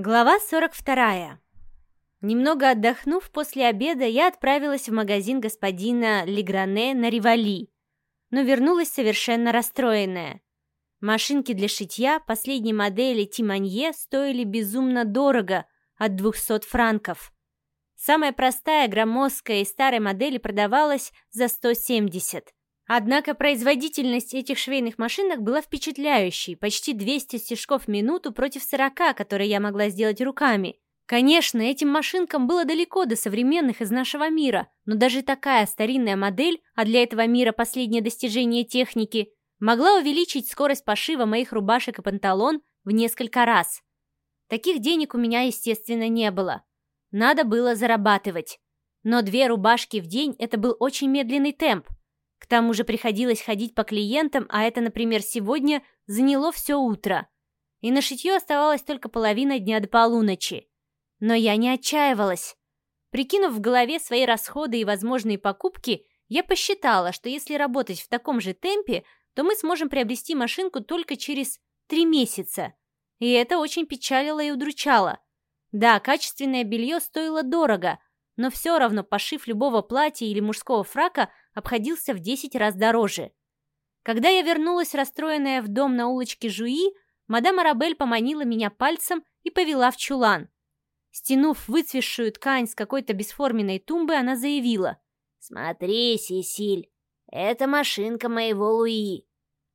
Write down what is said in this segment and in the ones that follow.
Глава 42. Немного отдохнув после обеда, я отправилась в магазин господина Легране на Ривали, но вернулась совершенно расстроенная. Машинки для шитья последней модели Тиманье стоили безумно дорого, от 200 франков. Самая простая, громоздкая и старой модели продавалась за 170. Однако производительность этих швейных машинок была впечатляющей, почти 200 стежков в минуту против 40, которые я могла сделать руками. Конечно, этим машинкам было далеко до современных из нашего мира, но даже такая старинная модель, а для этого мира последнее достижение техники, могла увеличить скорость пошива моих рубашек и панталон в несколько раз. Таких денег у меня, естественно, не было. Надо было зарабатывать. Но две рубашки в день – это был очень медленный темп. К тому же приходилось ходить по клиентам, а это, например, сегодня заняло все утро. И на шитье оставалась только половина дня до полуночи. Но я не отчаивалась. Прикинув в голове свои расходы и возможные покупки, я посчитала, что если работать в таком же темпе, то мы сможем приобрести машинку только через три месяца. И это очень печалило и удручало. Да, качественное белье стоило дорого, но все равно пошив любого платья или мужского фрака обходился в 10 раз дороже. Когда я вернулась, расстроенная в дом на улочке Жуи, мадам Арабель поманила меня пальцем и повела в чулан. Стянув выцвешую ткань с какой-то бесформенной тумбы, она заявила. «Смотри, Сесиль, это машинка моего Луи.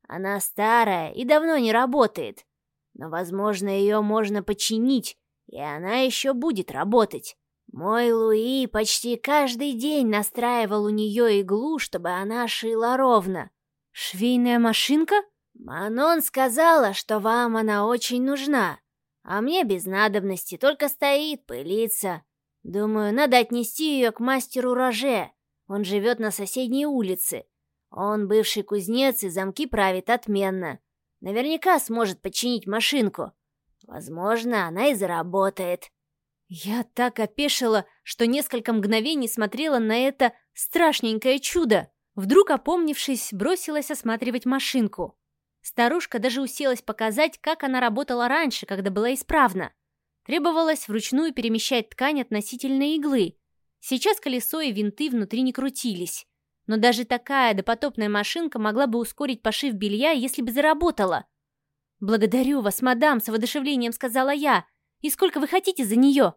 Она старая и давно не работает, но, возможно, ее можно починить, и она еще будет работать. Мой Луи почти каждый день настраивал у нее иглу, чтобы она шила ровно. «Швейная машинка?» «Манон сказала, что вам она очень нужна, а мне без надобности, только стоит, пылится. Думаю, надо отнести ее к мастеру Роже. Он живет на соседней улице. Он бывший кузнец и замки правит отменно. Наверняка сможет починить машинку. Возможно, она и заработает». Я так опешила, что несколько мгновений смотрела на это страшненькое чудо. Вдруг, опомнившись, бросилась осматривать машинку. Старушка даже уселась показать, как она работала раньше, когда была исправна. Требовалось вручную перемещать ткань относительно иглы. Сейчас колесо и винты внутри не крутились. Но даже такая допотопная машинка могла бы ускорить пошив белья, если бы заработала. «Благодарю вас, мадам», — с воодушевлением сказала я. «И сколько вы хотите за нее?»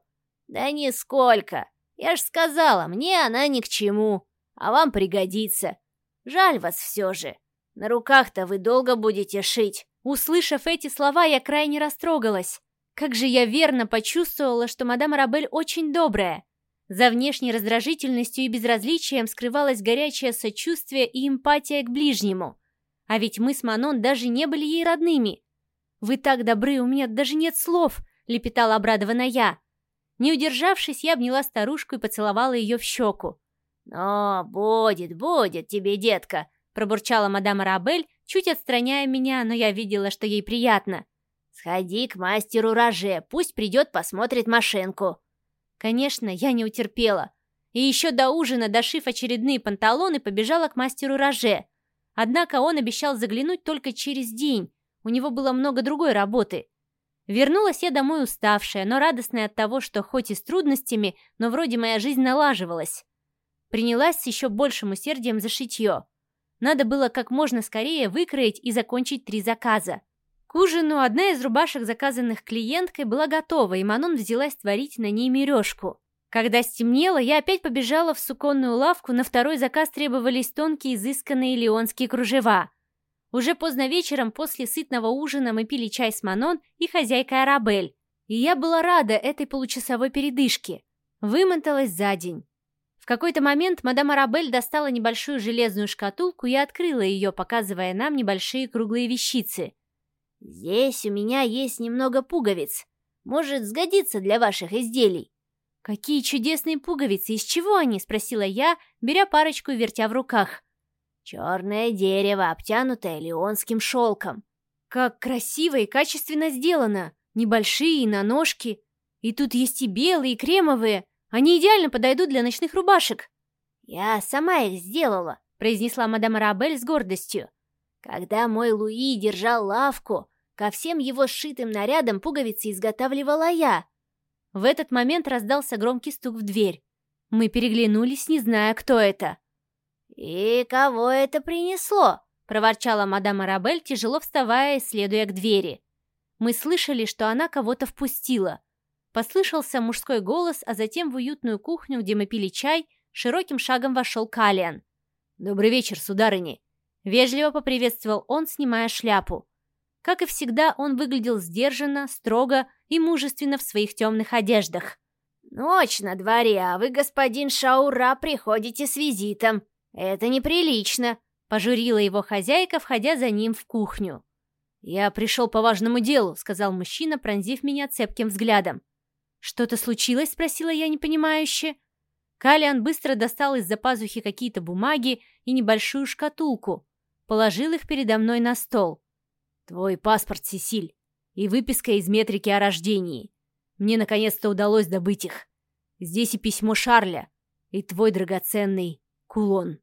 «Да нисколько. Я ж сказала, мне она ни к чему, а вам пригодится. Жаль вас все же. На руках-то вы долго будете шить». Услышав эти слова, я крайне растрогалась. Как же я верно почувствовала, что мадам Арабель очень добрая. За внешней раздражительностью и безразличием скрывалось горячее сочувствие и эмпатия к ближнему. А ведь мы с Манон даже не были ей родными. «Вы так добры, у меня даже нет слов», — лепетала обрадованная я. Не удержавшись, я обняла старушку и поцеловала ее в щеку. «Но будет, будет тебе, детка!» пробурчала мадам Арабель, чуть отстраняя меня, но я видела, что ей приятно. «Сходи к мастеру Роже, пусть придет, посмотрит машинку». Конечно, я не утерпела. И еще до ужина, дошив очередные панталоны, побежала к мастеру Роже. Однако он обещал заглянуть только через день. У него было много другой работы. Вернулась я домой уставшая, но радостная от того, что хоть и с трудностями, но вроде моя жизнь налаживалась. Принялась с еще большим усердием за шитье. Надо было как можно скорее выкроить и закончить три заказа. К ужину одна из рубашек, заказанных клиенткой, была готова, и Манон взялась творить на ней мережку. Когда стемнело, я опять побежала в суконную лавку, на второй заказ требовались тонкие изысканные леонские кружева. Уже поздно вечером после сытного ужина мы пили чай с Манон и хозяйкой Арабель. И я была рада этой получасовой передышке. Вымоталась за день. В какой-то момент мадам Арабель достала небольшую железную шкатулку и открыла ее, показывая нам небольшие круглые вещицы. «Здесь у меня есть немного пуговиц. Может, сгодится для ваших изделий». «Какие чудесные пуговицы! Из чего они?» — спросила я, беря парочку и вертя в руках. Черное дерево, обтянутое леонским шелком. Как красиво и качественно сделано. Небольшие, на ножки. И тут есть и белые, и кремовые. Они идеально подойдут для ночных рубашек. Я сама их сделала, произнесла мадам Арабель с гордостью. Когда мой Луи держал лавку, Ко всем его сшитым нарядам пуговицы изготавливала я. В этот момент раздался громкий стук в дверь. Мы переглянулись, не зная, кто это. «И кого это принесло?» — проворчала мадам Арабель, тяжело вставая и следуя к двери. Мы слышали, что она кого-то впустила. Послышался мужской голос, а затем в уютную кухню, где мы пили чай, широким шагом вошел Калиан. «Добрый вечер, сударыни!» Вежливо поприветствовал он, снимая шляпу. Как и всегда, он выглядел сдержанно, строго и мужественно в своих темных одеждах. «Ночь на дворе, а вы, господин Шаура, приходите с визитом. Это неприлично», — пожурила его хозяйка, входя за ним в кухню. «Я пришел по важному делу», — сказал мужчина, пронзив меня цепким взглядом. «Что-то случилось?» — спросила я непонимающе. Калиан быстро достал из-за пазухи какие-то бумаги и небольшую шкатулку. Положил их передо мной на стол. «Твой паспорт, Сесиль, и выписка из метрики о рождении. Мне наконец-то удалось добыть их. Здесь и письмо Шарля, и твой драгоценный кулон».